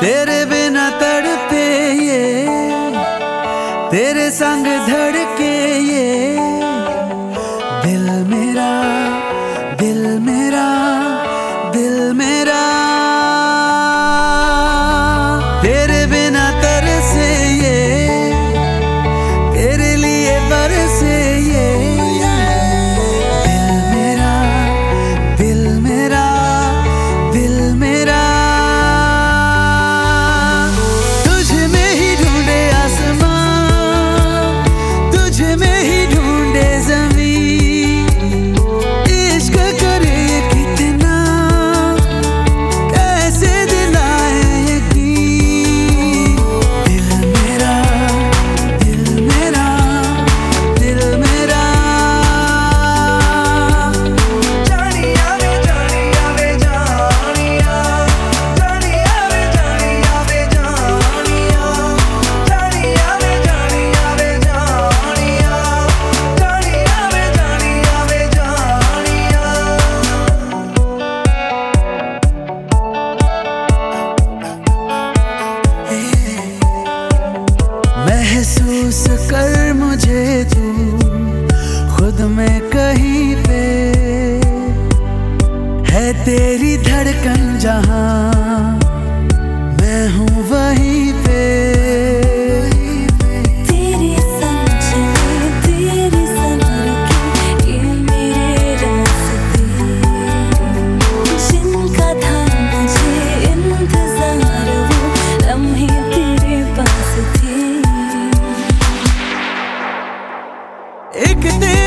तेरे बिना तड़पे ये तेरे संग धड़के ये। महसूस कर मुझे तू, खुद में कहीं पे। है तेरी धड़कन जहाँ मैं हूँ वहीं पे। could think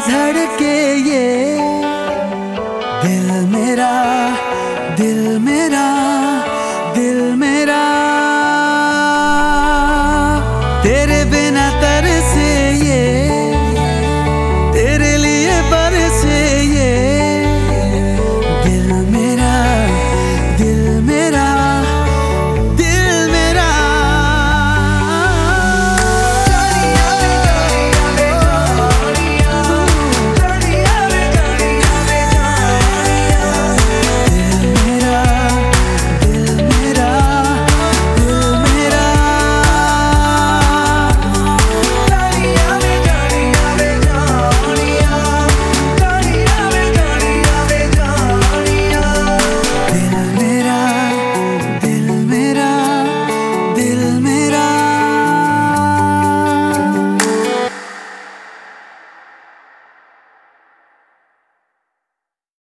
धड़के ये। दिल मेरा दिल मेरा दिल मेरा